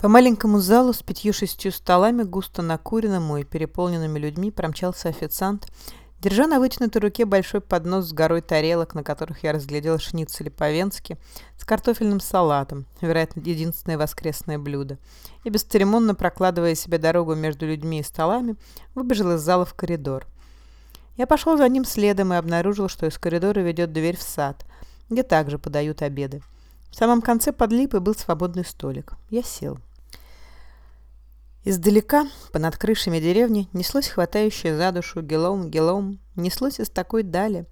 По маленькому залу с пятью-шестью столами, густо накуренному и переполненными людьми, промчался официант, держа на вытянутой руке большой поднос с горой тарелок, на которых я разглядел шницели по-венски, с картофельным салатом, вероятно, единственное воскресное блюдо, и бесцеремонно прокладывая себе дорогу между людьми и столами, выбежал из зала в коридор. Я пошел за ним следом и обнаружил, что из коридора ведет дверь в сад, где также подают обеды. В самом конце под липой был свободный столик. Я сел. Издалека, понад крышами деревни, неслось хватающее за душу гелом-гелом, неслось из такой дали,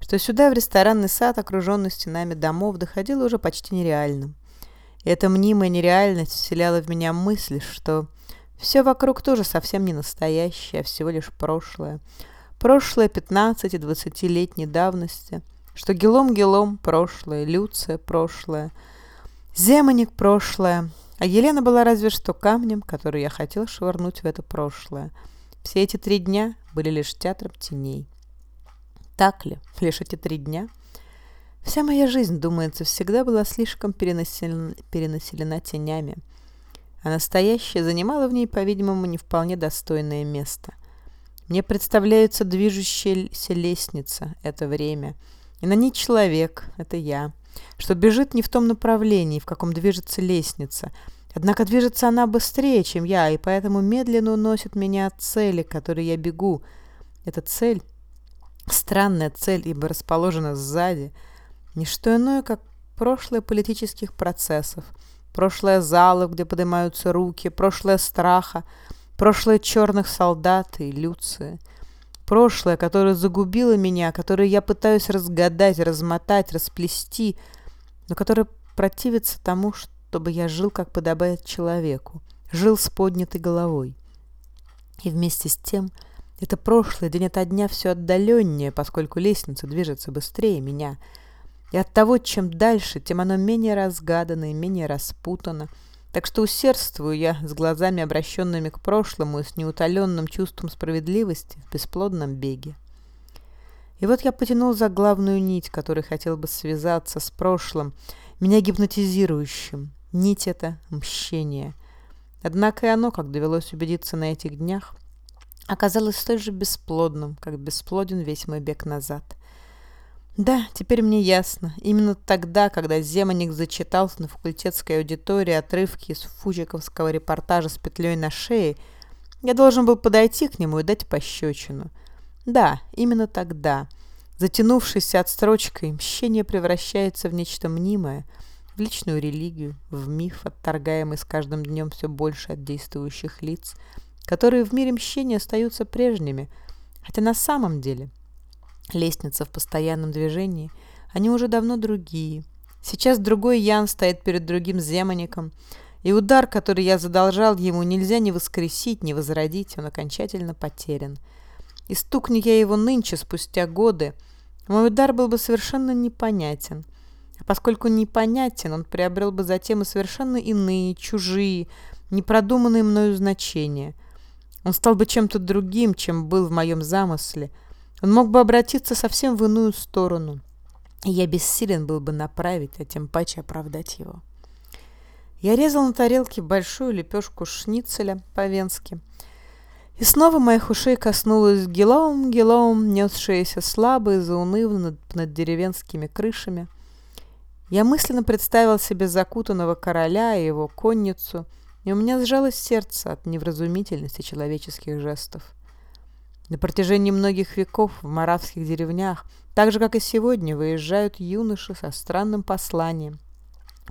что сюда, в ресторанный сад, окруженный стенами домов, доходило уже почти нереальным. И эта мнимая нереальность вселяла в меня мысль, что все вокруг тоже совсем не настоящее, а всего лишь прошлое. Прошлое 15-20-летней давности, что гелом-гелом прошлое, Люция прошлое, Земаник прошлое, а Елена была разве что камнем, который я хотел швырнуть в это прошлое. Все эти три дня были лишь театром теней. Так ли? Лишь эти три дня? Вся моя жизнь, думается, всегда была слишком перенаселена, перенаселена тенями, а настоящее занимало в ней, по-видимому, не вполне достойное место. Мне представляется движущаяся лестница — это время, и на ней человек — это я — что бежит не в том направлении, в каком движется лестница. Однако движется она быстрее, чем я, и поэтому медленно уносит меня от цели, к которой я бегу. Эта цель, странная цель, ибо расположена сзади, не что иное, как прошлое политических процессов, прошлое залов, где поднимаются руки, прошлое страха, прошлое черных солдат и Люции — Прошлое, которое загубило меня, которое я пытаюсь разгадать, размотать, расплести, но которое противится тому, чтобы я жил, как подобает человеку, жил с поднятой головой. И вместе с тем это прошлое день ото дня все отдаленнее, поскольку лестница движется быстрее меня. И от того, чем дальше, тем оно менее разгадано и менее распутано, так что усердствую я с глазами, обращенными к прошлому и с неутоленным чувством справедливости в бесплодном беге. И вот я потянул за главную нить, которой хотел бы связаться с прошлым, меня гипнотизирующим. Нить — это мщение. Однако и оно, как довелось убедиться на этих днях, оказалось столь же бесплодным, как бесплоден весь мой бег назад — да, теперь мне ясно. Именно тогда, когда Земаник зачитал на факультетской аудитории отрывки из фуджиковского репортажа с петлей на шее, я должен был подойти к нему и дать пощечину. Да, именно тогда. Затянувшись отстрочкой, мщение превращается в нечто мнимое, в личную религию, в миф, отторгаемый с каждым днем все больше от действующих лиц, которые в мире мщения остаются прежними, хотя на самом деле – Лестница в постоянном движении. Они уже давно другие. Сейчас другой Ян стоит перед другим земаником, и удар, который я задолжал ему, нельзя ни воскресить, ни возродить, он окончательно потерян. И стукни я его нынче, спустя годы, мой удар был бы совершенно непонятен. Поскольку непонятен, он приобрел бы затем и совершенно иные, чужие, непродуманные мною значения. Он стал бы чем-то другим, чем был в моем замысле — он мог бы обратиться совсем в иную сторону, и я бессилен был бы направить, а тем паче оправдать его. Я резал на тарелке большую лепешку шницеля по-венски, и снова моих ушей коснулась гелом-гелом, несшаяся слабо и заунывно над, над деревенскими крышами. Я мысленно представил себе закутанного короля и его конницу, и у меня сжалось сердце от невразумительности человеческих жестов. На протяжении многих веков в маравских деревнях, так же, как и сегодня, выезжают юноши со странным посланием,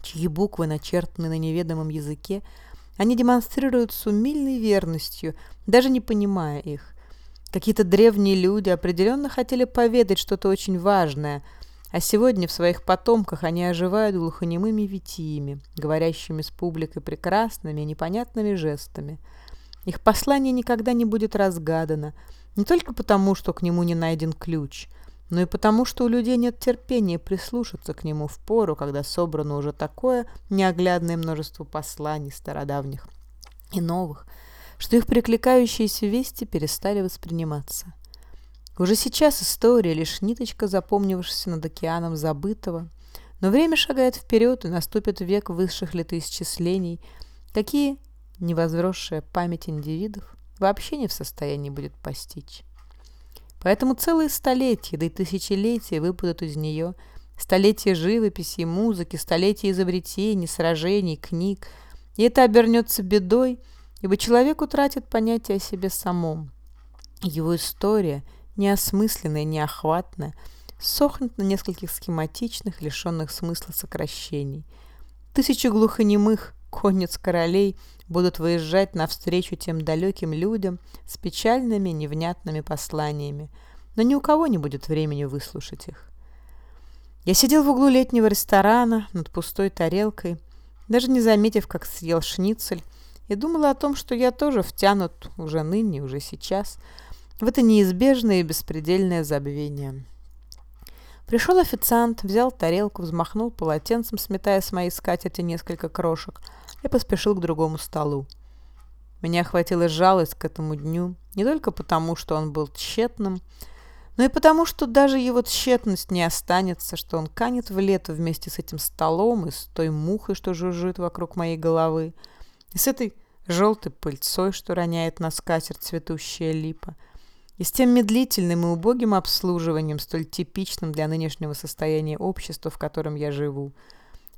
чьи буквы, начертаны на неведомом языке, они демонстрируют с умильной верностью, даже не понимая их. Какие-то древние люди определенно хотели поведать что-то очень важное, а сегодня в своих потомках они оживают глухонемыми витиями, говорящими с публикой прекрасными непонятными жестами. Их послание никогда не будет разгадано – не только потому, что к нему не найден ключ, но и потому, что у людей нет терпения прислушаться к нему в пору, когда собрано уже такое неоглядное множество посланий стародавних и новых, что их прикликающиеся вести перестали восприниматься. Уже сейчас история лишь ниточка, запомнившаяся над океаном забытого, но время шагает вперед, и наступит век высших летоисчислений, какие невозросшая память индивидов вообще не в состоянии будет постичь. Поэтому целые столетия, да и тысячелетия выпадут из нее, столетия живописи и музыки, столетия изобретений, сражений, книг, и это обернется бедой, ибо человек утратит понятие о себе самом. Его история, неосмысленная, неохватная, сохнет на нескольких схематичных, лишенных смысла сокращений. Тысячи глухонемых, конниц королей будут выезжать навстречу тем далеким людям с печальными невнятными посланиями, но ни у кого не будет времени выслушать их. Я сидел в углу летнего ресторана над пустой тарелкой, даже не заметив, как съел шницель, и думала о том, что я тоже втянут уже ныне, уже сейчас, в это неизбежное и беспредельное забвение. Пришел официант, взял тарелку, взмахнул полотенцем, сметая с моей скатерти несколько крошек, и поспешил к другому столу. Меня охватила жалость к этому дню, не только потому, что он был тщетным, но и потому, что даже его тщетность не останется, что он канет в лету вместе с этим столом и с той мухой, что жужжит вокруг моей головы, и с этой желтой пыльцой, что роняет на скатерть цветущая липа — и с тем медлительным и убогим обслуживанием, столь типичным для нынешнего состояния общества, в котором я живу,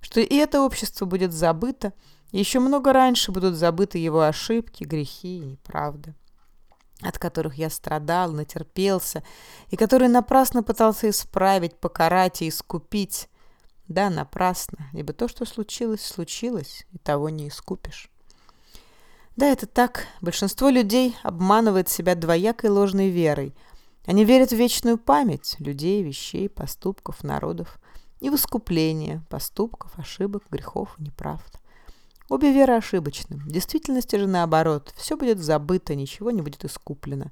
что и это общество будет забыто, и еще много раньше будут забыты его ошибки, грехи и неправды, от которых я страдал, натерпелся, и которые напрасно пытался исправить, покарать и искупить. Да, напрасно, ибо то, что случилось, случилось, и того не искупишь. Да, это так. Большинство людей обманывает себя двоякой ложной верой. Они верят в вечную память людей, вещей, поступков, народов и в искупление поступков, ошибок, грехов и неправд. Обе веры ошибочны. В действительности же наоборот. Все будет забыто, ничего не будет искуплено.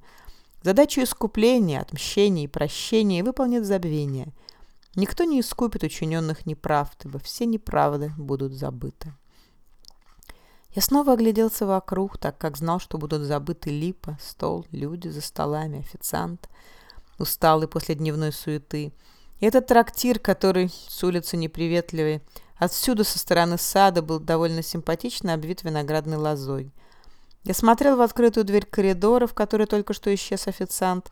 Задачу искупления, отмщения и прощения выполнит забвение. Никто не искупит учиненных неправд, ибо все неправды будут забыты. Я снова огляделся вокруг, так как знал, что будут забыты липа, стол, люди за столами, официант, усталый после дневной суеты. И этот трактир, который с улицы неприветливый, отсюда со стороны сада был довольно симпатично обвит виноградной лозой. Я смотрел в открытую дверь коридора, в которой только что исчез официант.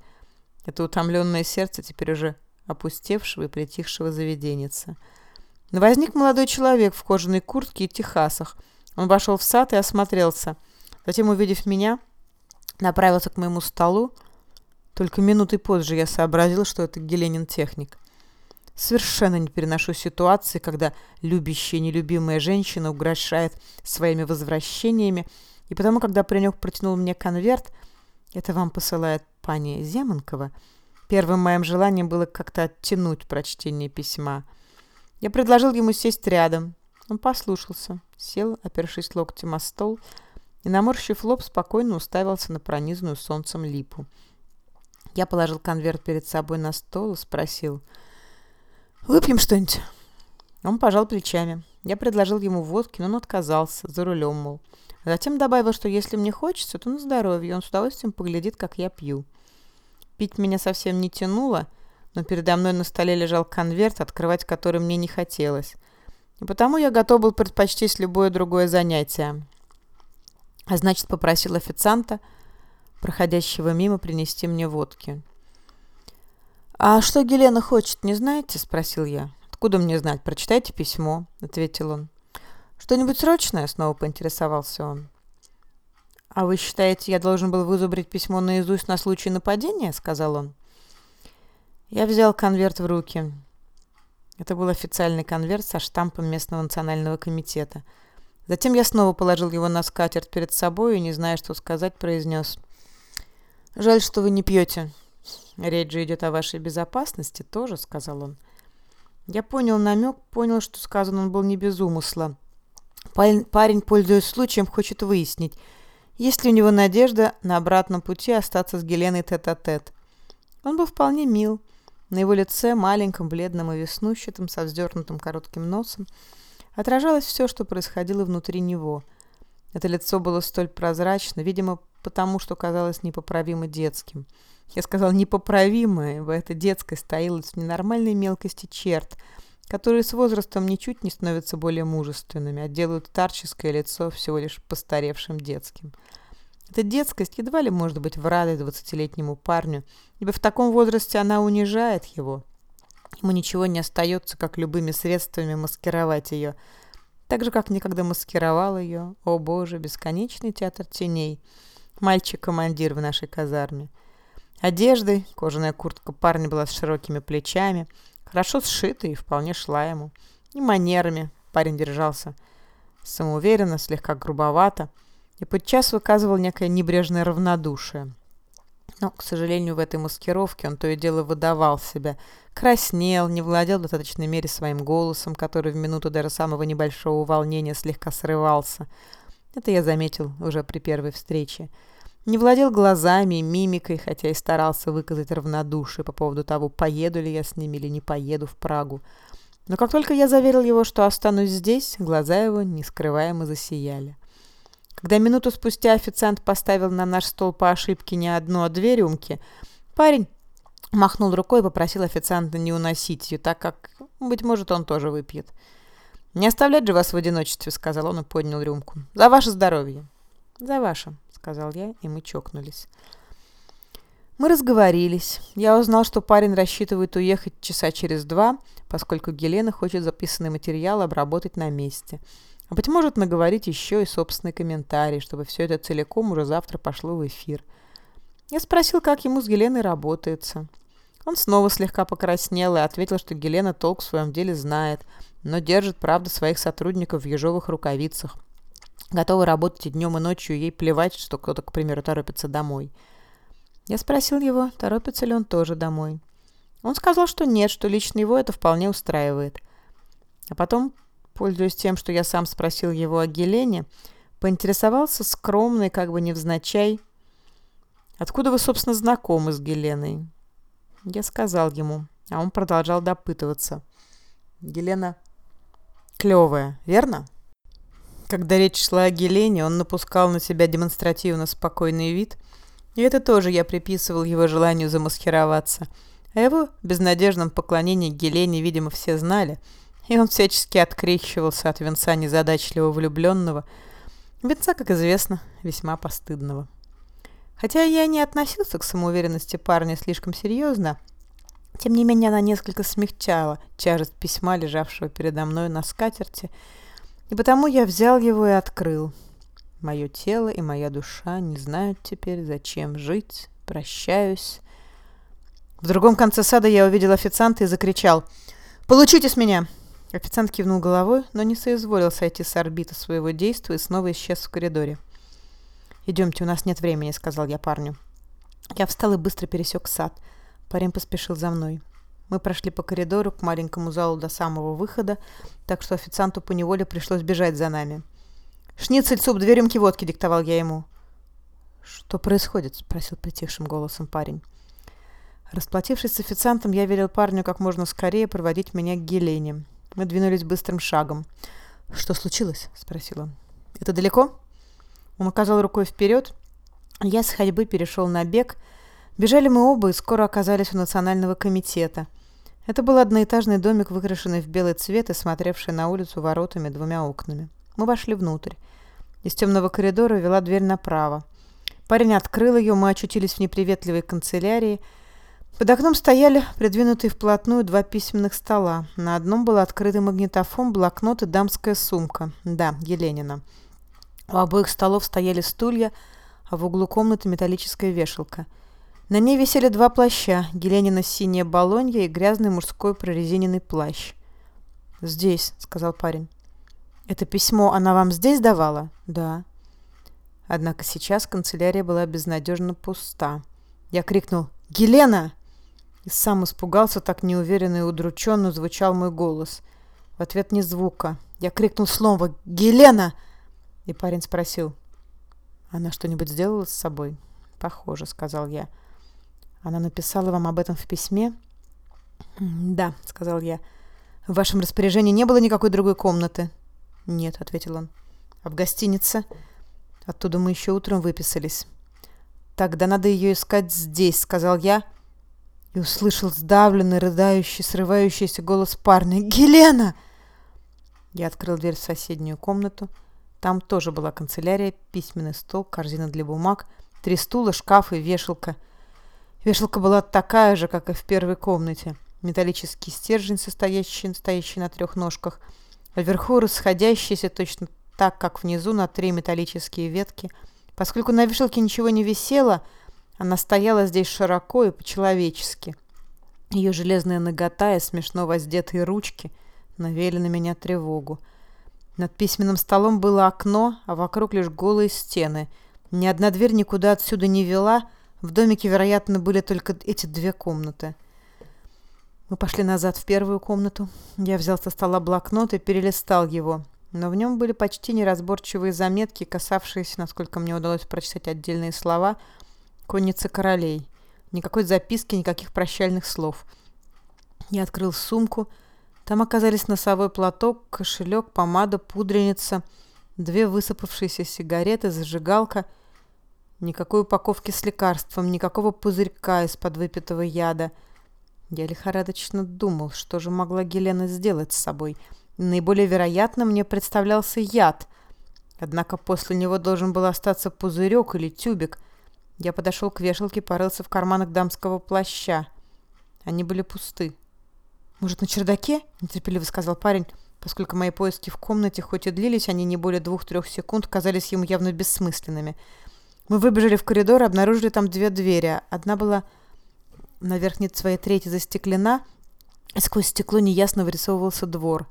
Это утомленное сердце теперь уже опустевшего и притихшего заведенница. Но возник молодой человек в кожаной куртке и техасах – он вошел в сад и осмотрелся. Затем, увидев меня, направился к моему столу. Только минуты позже я сообразил, что это Геленин техник. Совершенно не переношу ситуации, когда любящая нелюбимая женщина угрожает своими возвращениями, и потому, когда паренек протянул мне конверт, это вам посылает пани Земанкова, первым моим желанием было как-то оттянуть прочтение письма. Я предложил ему сесть рядом, он послушался, сел, опершись локтем о стол, и, наморщив лоб, спокойно уставился на пронизанную солнцем липу. Я положил конверт перед собой на стол и спросил, «Выпьем что-нибудь?» Он пожал плечами. Я предложил ему водки, но он отказался, за рулем, мол. Затем добавил, что если мне хочется, то на здоровье, он с удовольствием поглядит, как я пью. Пить меня совсем не тянуло, но передо мной на столе лежал конверт, открывать который мне не хотелось. И потому я готов был предпочтить любое другое занятие. А значит, попросил официанта, проходящего мимо, принести мне водки. «А что Гелена хочет, не знаете?» – спросил я. «Откуда мне знать? Прочитайте письмо», – ответил он. «Что-нибудь срочное?» – снова поинтересовался он. «А вы считаете, я должен был вызубрить письмо наизусть на случай нападения?» – сказал он. Я взял конверт в руки. Это был официальный конверт со штампом местного национального комитета. Затем я снова положил его на скатерть перед собой и, не зная, что сказать, произнес. «Жаль, что вы не пьете. Речь же идет о вашей безопасности тоже», — сказал он. Я понял намек, понял, что сказан он был не без умысла. Парень, пользуясь случаем, хочет выяснить, есть ли у него надежда на обратном пути остаться с Геленой тет-а-тет. -тет. Он был вполне мил, на его лице, маленьком, бледном и веснущатом, со вздернутым коротким носом, отражалось все, что происходило внутри него. Это лицо было столь прозрачно, видимо, потому что казалось непоправимо детским. Я сказал «непоправимое», ибо эта детскость таилась в ненормальной мелкости черт, которые с возрастом ничуть не становятся более мужественными, а делают старческое лицо всего лишь постаревшим детским. Эта детскость едва ли может быть в радость двадцатилетнему парню, ибо в таком возрасте она унижает его. Ему ничего не остается, как любыми средствами маскировать ее, так же, как никогда маскировал ее, о боже, бесконечный театр теней, мальчик-командир в нашей казарме. Одеждой кожаная куртка парня была с широкими плечами – Хорошо сшитый и вполне шла ему. И манерами парень держался самоуверенно, слегка грубовато, и подчас выказывал некое небрежное равнодушие. Но, к сожалению, в этой маскировке он то и дело выдавал себя, краснел, не владел в достаточной мере своим голосом, который в минуту даже самого небольшого волнения слегка срывался. Это я заметил уже при первой встрече не владел глазами мимикой, хотя и старался выказать равнодушие по поводу того, поеду ли я с ними или не поеду в Прагу. Но как только я заверил его, что останусь здесь, глаза его нескрываемо засияли. Когда минуту спустя официант поставил на наш стол по ошибке не одну, а две рюмки, парень махнул рукой и попросил официанта не уносить ее, так как, быть может, он тоже выпьет. «Не оставлять же вас в одиночестве», — сказал он и поднял рюмку. «За ваше здоровье». «За ваше», сказал я, и мы чокнулись. Мы разговорились. Я узнал, что парень рассчитывает уехать часа через два, поскольку Гелена хочет записанный материал обработать на месте. А быть может, наговорить еще и собственный комментарий, чтобы все это целиком уже завтра пошло в эфир. Я спросил, как ему с Геленой работается. Он снова слегка покраснел и ответил, что Гелена толк в своем деле знает, но держит, правда, своих сотрудников в ежовых рукавицах готовы работать и днем, и ночью, ей плевать, что кто-то, к примеру, торопится домой. Я спросил его, торопится ли он тоже домой. Он сказал, что нет, что лично его это вполне устраивает. А потом, пользуясь тем, что я сам спросил его о Гелене, поинтересовался скромный, как бы невзначай, «Откуда вы, собственно, знакомы с Геленой?» Я сказал ему, а он продолжал допытываться. «Гелена клевая, верно?» Когда речь шла о Гелене, он напускал на себя демонстративно спокойный вид, и это тоже я приписывал его желанию замаскироваться. О его безнадежном поклонении Гелене, видимо, все знали, и он всячески открещивался от венца незадачливого влюбленного, венца, как известно, весьма постыдного. Хотя я не относился к самоуверенности парня слишком серьезно, тем не менее она несколько смягчала тяжесть письма, лежавшего передо мной на скатерти, и потому я взял его и открыл. Мое тело и моя душа не знают теперь, зачем жить. Прощаюсь. В другом конце сада я увидел официанта и закричал «Получите с меня!» Официант кивнул головой, но не соизволил сойти с орбиты своего действия и снова исчез в коридоре. «Идемте, у нас нет времени», — сказал я парню. Я встал и быстро пересек сад. Парень поспешил за мной. Мы прошли по коридору к маленькому залу до самого выхода, так что официанту поневоле пришлось бежать за нами. «Шницель, суп, две рюмки водки», — диктовал я ему. «Что происходит?» — спросил притихшим голосом парень. Расплатившись с официантом, я велел парню как можно скорее проводить меня к Гелене. Мы двинулись быстрым шагом. «Что случилось?» — спросил он. «Это далеко?» Он указал рукой вперед. Я с ходьбы перешел на бег. Бежали мы оба и скоро оказались у национального комитета — это был одноэтажный домик, выкрашенный в белый цвет и смотревший на улицу воротами двумя окнами. Мы вошли внутрь. Из темного коридора вела дверь направо. Парень открыл ее, мы очутились в неприветливой канцелярии. Под окном стояли придвинутые вплотную два письменных стола. На одном был открытый магнитофон, блокнот и дамская сумка. Да, Еленина. У обоих столов стояли стулья, а в углу комнаты металлическая вешалка – на ней висели два плаща, Геленина синяя балонья и грязный мужской прорезиненный плащ. «Здесь», — сказал парень. «Это письмо она вам здесь давала?» «Да». Однако сейчас канцелярия была безнадежно пуста. Я крикнул «Гелена!» И сам испугался, так неуверенно и удрученно звучал мой голос. В ответ ни звука. Я крикнул снова «Гелена!» И парень спросил «Она что-нибудь сделала с собой?» «Похоже», — сказал я. Она написала вам об этом в письме? Да, сказал я. В вашем распоряжении не было никакой другой комнаты? Нет, ответил он. А в гостинице? Оттуда мы еще утром выписались. Тогда надо ее искать здесь, сказал я. И услышал сдавленный, рыдающий, срывающийся голос парня. «Гелена!» Я открыл дверь в соседнюю комнату. Там тоже была канцелярия, письменный стол, корзина для бумаг, три стула, шкаф и вешалка. Вешалка была такая же, как и в первой комнате. Металлический стержень, состоящий, стоящий на трех ножках, вверху расходящийся точно так, как внизу, на три металлические ветки. Поскольку на вешалке ничего не висело, она стояла здесь широко и по-человечески. Ее железная нагота и смешно воздетые ручки навели на меня тревогу. Над письменным столом было окно, а вокруг лишь голые стены. Ни одна дверь никуда отсюда не вела. В домике, вероятно, были только эти две комнаты. Мы пошли назад в первую комнату. Я взял со стола блокнот и перелистал его. Но в нем были почти неразборчивые заметки, касавшиеся, насколько мне удалось прочитать отдельные слова – Конница королей. Никакой записки, никаких прощальных слов. Я открыл сумку. Там оказались носовой платок, кошелек, помада, пудреница, две высыпавшиеся сигареты, зажигалка. Никакой упаковки с лекарством, никакого пузырька из-под выпитого яда. Я лихорадочно думал, что же могла Гелена сделать с собой. Наиболее вероятно мне представлялся яд. Однако после него должен был остаться пузырек или тюбик – я подошел к вешалке, порылся в карманах дамского плаща. Они были пусты. «Может, на чердаке?» – нетерпеливо сказал парень, поскольку мои поиски в комнате, хоть и длились они не более двух-трех секунд, казались ему явно бессмысленными. Мы выбежали в коридор и обнаружили там две двери. Одна была на верхней своей трети застеклена, и сквозь стекло неясно вырисовывался двор.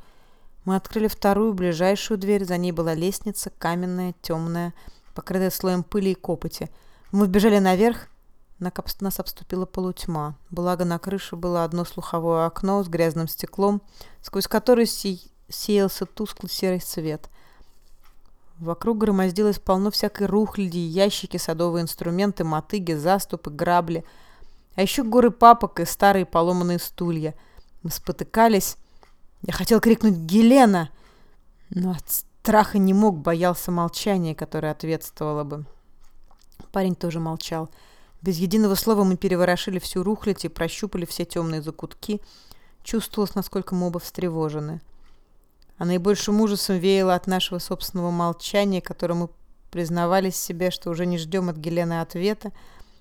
Мы открыли вторую, ближайшую дверь, за ней была лестница, каменная, темная, покрытая слоем пыли и копоти – мы вбежали наверх. Нас обступила полутьма. Благо на крыше было одно слуховое окно с грязным стеклом, сквозь которое си сеялся тусклый серый свет. Вокруг громоздилось полно всякой рухляди, ящики, садовые инструменты, мотыги, заступы, грабли. А еще горы папок и старые поломанные стулья. Мы спотыкались. Я хотел крикнуть «Гелена!», но от страха не мог, боялся молчания, которое ответствовало бы. Парень тоже молчал. Без единого слова мы переворошили всю рухлядь и прощупали все темные закутки. Чувствовалось, насколько мы оба встревожены. А наибольшим ужасом веяло от нашего собственного молчания, которым мы признавались себе, что уже не ждем от Гелены ответа,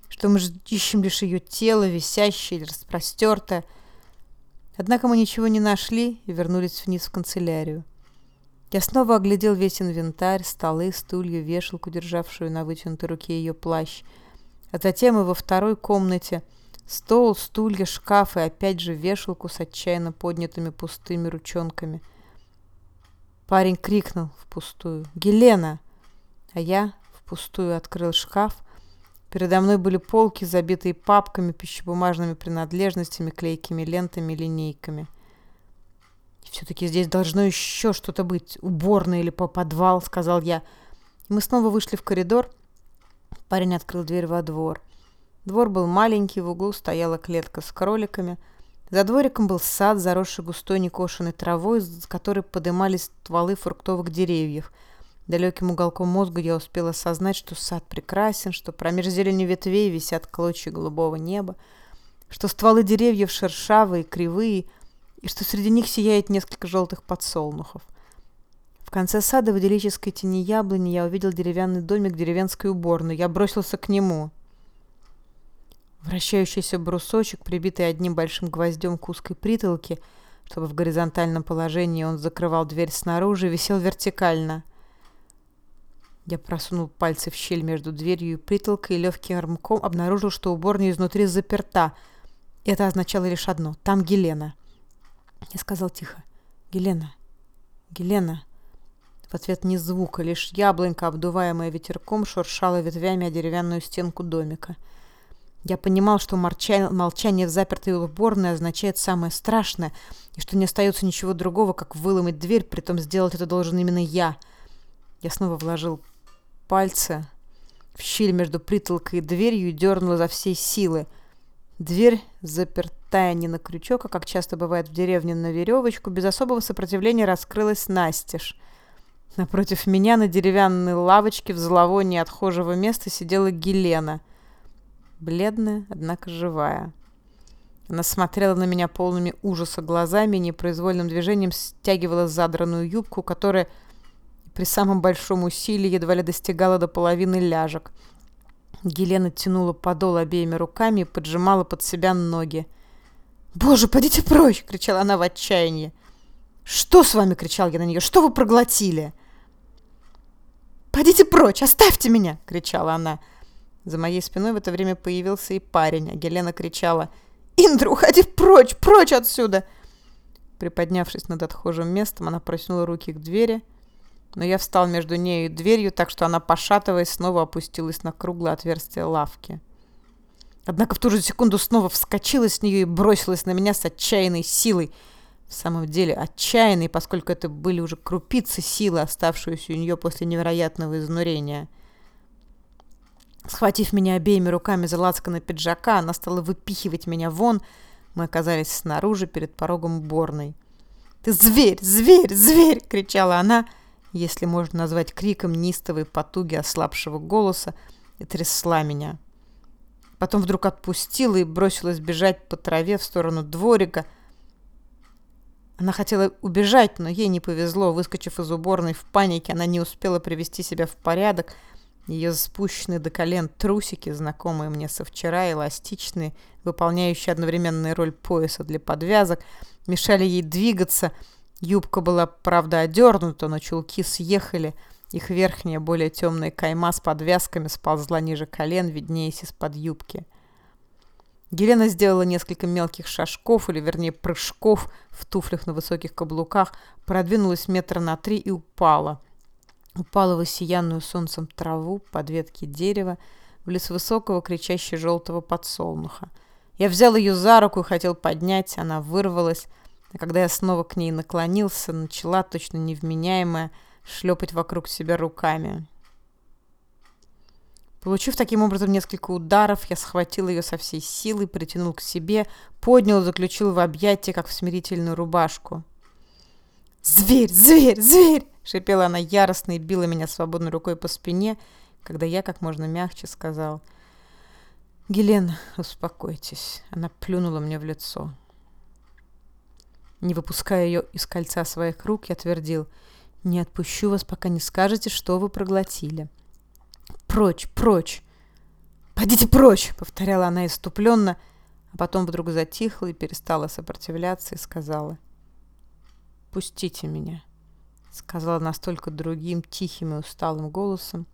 что мы ищем лишь ее тело, висящее или распростертое. Однако мы ничего не нашли и вернулись вниз в канцелярию. Я снова оглядел весь инвентарь, столы, стулья, вешалку, державшую на вытянутой руке ее плащ. А затем и во второй комнате стол, стулья, шкаф и опять же вешалку с отчаянно поднятыми пустыми ручонками. Парень крикнул впустую «Гелена!» А я впустую открыл шкаф. Передо мной были полки, забитые папками, пищебумажными принадлежностями, клейкими лентами, линейками. «Все-таки здесь должно еще что-то быть, уборная или по подвал», — сказал я. Мы снова вышли в коридор. Парень открыл дверь во двор. Двор был маленький, в углу стояла клетка с кроликами. За двориком был сад, заросший густой некошенной травой, с которой подымались стволы фруктовых деревьев. Далеким уголком мозга я успела осознать, что сад прекрасен, что промеж зелени ветвей висят клочья голубого неба, что стволы деревьев шершавые, кривые — и что среди них сияет несколько желтых подсолнухов. В конце сада в идиллической тени яблони я увидел деревянный домик деревенской уборной. Я бросился к нему. Вращающийся брусочек, прибитый одним большим гвоздем к узкой притолке, чтобы в горизонтальном положении он закрывал дверь снаружи, висел вертикально. Я просунул пальцы в щель между дверью и притолкой и легким рымком обнаружил, что уборная изнутри заперта. Это означало лишь одно — там Гелена. Я сказал тихо. «Гелена! Гелена!» В ответ ни звука, лишь яблонька, обдуваемая ветерком, шуршала ветвями о деревянную стенку домика. Я понимал, что молчание в запертой уборной означает самое страшное, и что не остается ничего другого, как выломать дверь, притом сделать это должен именно я. Я снова вложил пальцы в щель между притолкой и дверью и дернул изо всей силы. Дверь, запертая не на крючок, а как часто бывает в деревне на веревочку, без особого сопротивления раскрылась настежь. Напротив меня на деревянной лавочке в зловонии отхожего места сидела Гелена. Бледная, однако живая. Она смотрела на меня полными ужаса глазами и непроизвольным движением стягивала задранную юбку, которая при самом большом усилии едва ли достигала до половины ляжек. Гелена тянула подол обеими руками и поджимала под себя ноги. «Боже, подите прочь!» — кричала она в отчаянии. «Что с вами?» — кричал я на нее. «Что вы проглотили?» «Подите прочь! Оставьте меня!» — кричала она. За моей спиной в это время появился и парень, а Гелена кричала «Индра, уходи прочь! Прочь отсюда!» Приподнявшись над отхожим местом, она протянула руки к двери, но я встал между нею и дверью, так что она, пошатываясь, снова опустилась на круглое отверстие лавки. Однако в ту же секунду снова вскочила с нее и бросилась на меня с отчаянной силой. В самом деле отчаянной, поскольку это были уже крупицы силы, оставшиеся у нее после невероятного изнурения. Схватив меня обеими руками за лацканы пиджака, она стала выпихивать меня вон. Мы оказались снаружи, перед порогом уборной. «Ты зверь! Зверь! Зверь!» — кричала она, если можно назвать криком нистовой потуги ослабшего голоса, и трясла меня. Потом вдруг отпустила и бросилась бежать по траве в сторону дворика. Она хотела убежать, но ей не повезло. Выскочив из уборной в панике, она не успела привести себя в порядок. Ее спущенные до колен трусики, знакомые мне со вчера, эластичные, выполняющие одновременную роль пояса для подвязок, мешали ей двигаться. Юбка была, правда, одернута, но чулки съехали – их верхняя, более темная кайма с подвязками сползла ниже колен, виднеясь из-под юбки. Гелена сделала несколько мелких шажков, или вернее прыжков в туфлях на высоких каблуках, продвинулась метра на три и упала. Упала в осиянную солнцем траву под ветки дерева, в лес высокого, кричащего желтого подсолнуха. Я взял ее за руку и хотел поднять, она вырвалась, а когда я снова к ней наклонился, начала точно невменяемая, шлепать вокруг себя руками. Получив таким образом несколько ударов, я схватил ее со всей силы, притянул к себе, поднял и заключил в объятия, как в смирительную рубашку. «Зверь! Зверь! Зверь!» — шипела она яростно и била меня свободной рукой по спине, когда я как можно мягче сказал «Гелена, успокойтесь». Она плюнула мне в лицо. Не выпуская ее из кольца своих рук, я твердил — не отпущу вас, пока не скажете, что вы проглотили. Прочь, прочь! Пойдите прочь! Повторяла она иступленно, а потом вдруг затихла и перестала сопротивляться и сказала. Пустите меня, сказала настолько другим, тихим и усталым голосом,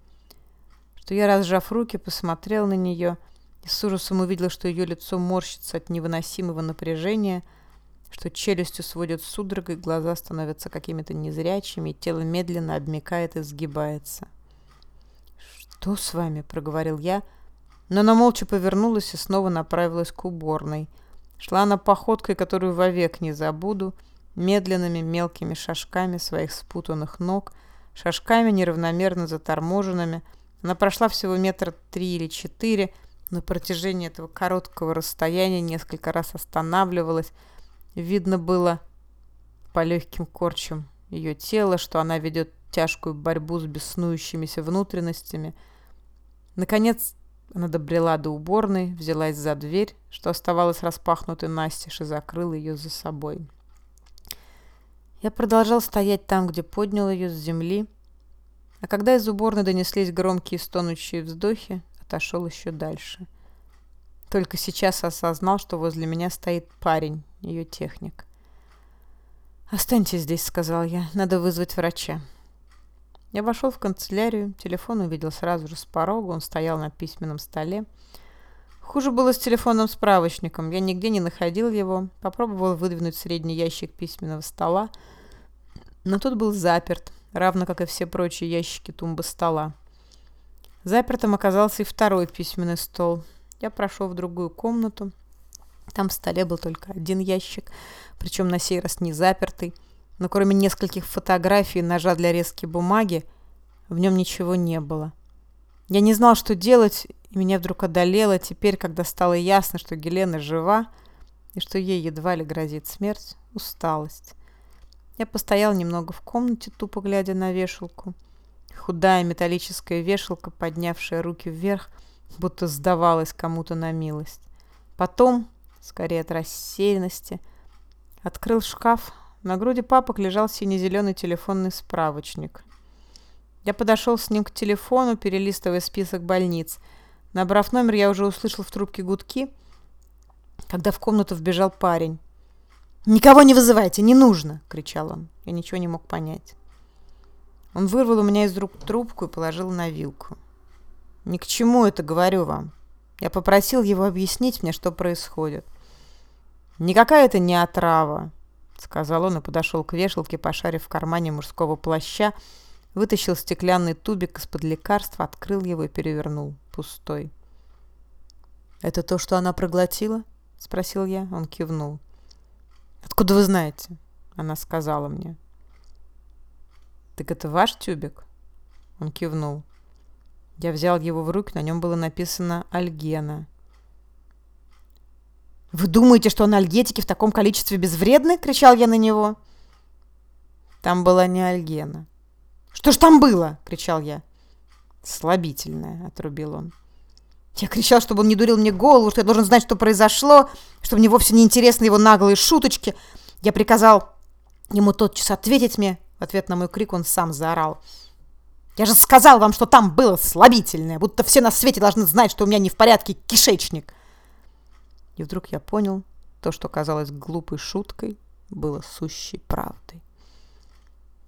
что я, разжав руки, посмотрел на нее и с ужасом увидела, что ее лицо морщится от невыносимого напряжения – что челюстью сводят судорогой, глаза становятся какими-то незрячими, тело медленно обмекает и сгибается. «Что с вами?» — проговорил я, но она молча повернулась и снова направилась к уборной. Шла она походкой, которую вовек не забуду, медленными мелкими шажками своих спутанных ног, шажками неравномерно заторможенными. Она прошла всего метра три или четыре, на протяжении этого короткого расстояния несколько раз останавливалась, Видно было по легким корчам ее тела, что она ведет тяжкую борьбу с беснующимися внутренностями. Наконец она добрела до уборной, взялась за дверь, что оставалась распахнутой настежь, и закрыла ее за собой. Я продолжал стоять там, где поднял ее с земли, а когда из уборной донеслись громкие стонущие вздохи, отошел еще дальше. Только сейчас осознал, что возле меня стоит парень, ее техник. «Останьтесь здесь», — сказал я. «Надо вызвать врача». Я вошел в канцелярию, телефон увидел сразу же с порога, он стоял на письменном столе. Хуже было с телефонным справочником, я нигде не находил его, попробовал выдвинуть средний ящик письменного стола, но тот был заперт, равно как и все прочие ящики тумбы стола. Запертым оказался и второй письменный стол. Я прошел в другую комнату, там в столе был только один ящик, причем на сей раз не запертый, но кроме нескольких фотографий и ножа для резки бумаги, в нем ничего не было. Я не знал, что делать, и меня вдруг одолело теперь, когда стало ясно, что Гелена жива, и что ей едва ли грозит смерть, усталость. Я постоял немного в комнате, тупо глядя на вешалку. Худая металлическая вешалка, поднявшая руки вверх, будто сдавалась кому-то на милость. Потом скорее от рассеянности. Открыл шкаф. На груди папок лежал сине-зеленый телефонный справочник. Я подошел с ним к телефону, перелистывая список больниц. Набрав номер, я уже услышал в трубке гудки, когда в комнату вбежал парень. «Никого не вызывайте, не нужно!» — кричал он. Я ничего не мог понять. Он вырвал у меня из рук трубку и положил на вилку. «Ни к чему это, говорю вам. Я попросил его объяснить мне, что происходит. «Никакая это не отрава», — сказал он и подошел к вешалке, пошарив в кармане мужского плаща, вытащил стеклянный тубик из-под лекарства, открыл его и перевернул. Пустой. «Это то, что она проглотила?» — спросил я. Он кивнул. «Откуда вы знаете?» — она сказала мне. «Так это ваш тюбик?» Он кивнул. Я взял его в руки, на нем было написано «Альгена». «Вы думаете, что анальгетики в таком количестве безвредны?» — кричал я на него. Там была не Альгена. «Что ж там было?» — кричал я. «Слабительное», — отрубил он. Я кричал, чтобы он не дурил мне голову, что я должен знать, что произошло, что мне вовсе не интересны его наглые шуточки. Я приказал ему тотчас ответить мне. В ответ на мой крик он сам заорал. «Я же сказал вам, что там было слабительное, будто все на свете должны знать, что у меня не в порядке кишечник». И вдруг я понял, то, что казалось глупой шуткой, было сущей правдой.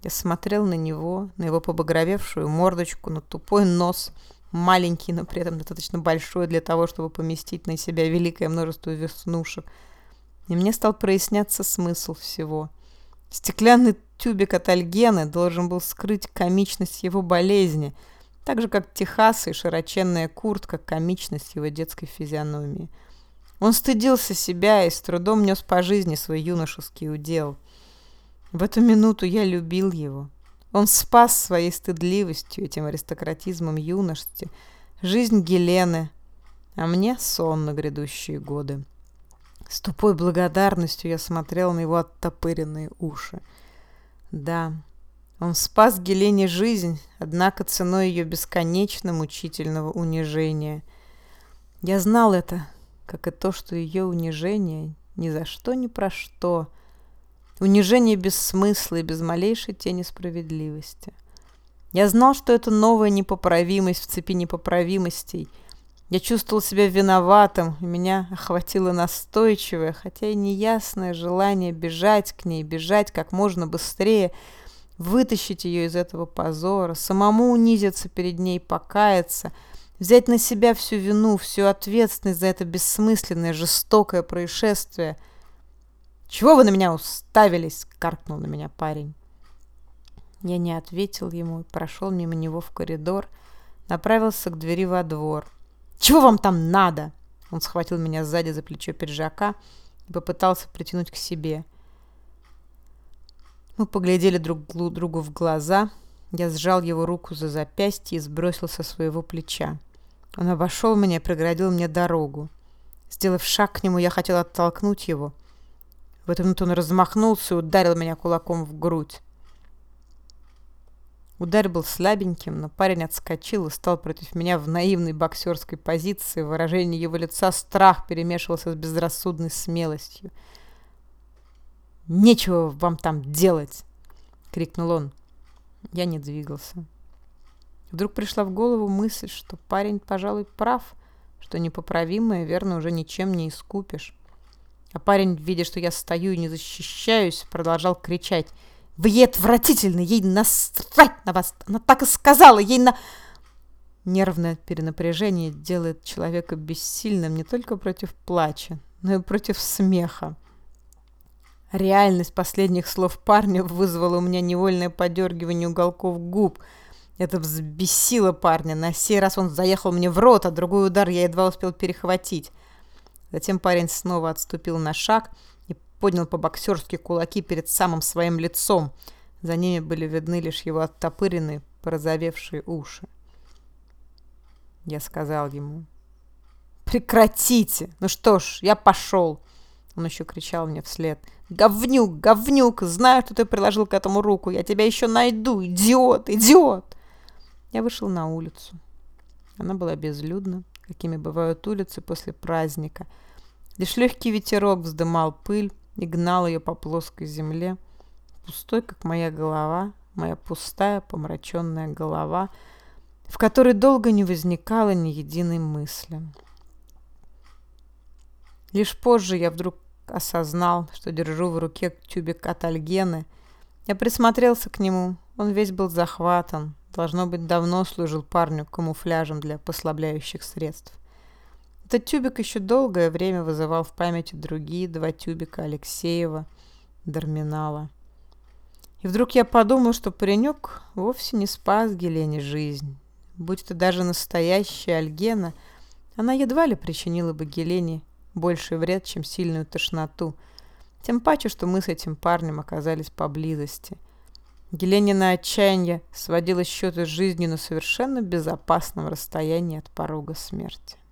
Я смотрел на него, на его побагровевшую мордочку, на тупой нос, маленький, но при этом достаточно большой для того, чтобы поместить на себя великое множество веснушек. И мне стал проясняться смысл всего. Стеклянный тюбик от Альгены должен был скрыть комичность его болезни, так же, как Техас и широченная куртка комичность его детской физиономии. Он стыдился себя и с трудом нес по жизни свой юношеский удел. В эту минуту я любил его. Он спас своей стыдливостью, этим аристократизмом юношести, жизнь Гелены, а мне сон на грядущие годы. С тупой благодарностью я смотрел на его оттопыренные уши. Да, он спас Гелене жизнь, однако ценой ее бесконечно мучительного унижения. Я знал это, как и то, что ее унижение ни за что ни про что. Унижение без смысла и без малейшей тени справедливости. Я знал, что это новая непоправимость в цепи непоправимостей. Я чувствовал себя виноватым, и меня охватило настойчивое, хотя и неясное желание бежать к ней, бежать как можно быстрее, вытащить ее из этого позора, самому унизиться перед ней, покаяться — взять на себя всю вину, всю ответственность за это бессмысленное, жестокое происшествие. «Чего вы на меня уставились?» — каркнул на меня парень. Я не ответил ему и прошел мимо него в коридор, направился к двери во двор. «Чего вам там надо?» Он схватил меня сзади за плечо пиджака и попытался притянуть к себе. Мы поглядели друг другу в глаза. Я сжал его руку за запястье и сбросил со своего плеча. Он обошел меня и преградил мне дорогу. Сделав шаг к нему, я хотел оттолкнуть его. В эту минуту он размахнулся и ударил меня кулаком в грудь. Удар был слабеньким, но парень отскочил и стал против меня в наивной боксерской позиции. В выражении его лица страх перемешивался с безрассудной смелостью. «Нечего вам там делать!» — крикнул он. Я не двигался. Вдруг пришла в голову мысль, что парень, пожалуй, прав, что непоправимое, верно, уже ничем не искупишь. А парень, видя, что я стою и не защищаюсь, продолжал кричать. «Вы ей отвратительны! Ей насрать на вас! Она так и сказала! Ей на...» Нервное перенапряжение делает человека бессильным не только против плача, но и против смеха. Реальность последних слов парня вызвала у меня невольное подергивание уголков губ – это взбесило парня. На сей раз он заехал мне в рот, а другой удар я едва успел перехватить. Затем парень снова отступил на шаг поднял по-боксерски кулаки перед самым своим лицом. За ними были видны лишь его оттопыренные, порозовевшие уши. Я сказал ему. «Прекратите! Ну что ж, я пошел!» Он еще кричал мне вслед. «Говнюк, говнюк! Знаю, что ты приложил к этому руку! Я тебя еще найду! Идиот, идиот!» Я вышел на улицу. Она была безлюдна, какими бывают улицы после праздника. Лишь легкий ветерок вздымал пыль и гнал ее по плоской земле, пустой, как моя голова, моя пустая, помраченная голова, в которой долго не возникало ни единой мысли. Лишь позже я вдруг осознал, что держу в руке тюбик от Альгены. Я присмотрелся к нему. Он весь был захватан. Должно быть, давно служил парню камуфляжем для послабляющих средств. Этот тюбик еще долгое время вызывал в памяти другие два тюбика Алексеева, Дарминала. И вдруг я подумал, что паренек вовсе не спас Гелене жизнь. Будь это даже настоящая Альгена, она едва ли причинила бы Гелене больший вред, чем сильную тошноту. Тем паче, что мы с этим парнем оказались поблизости. Геленина отчаяние сводило счеты с жизнью на совершенно безопасном расстоянии от порога смерти.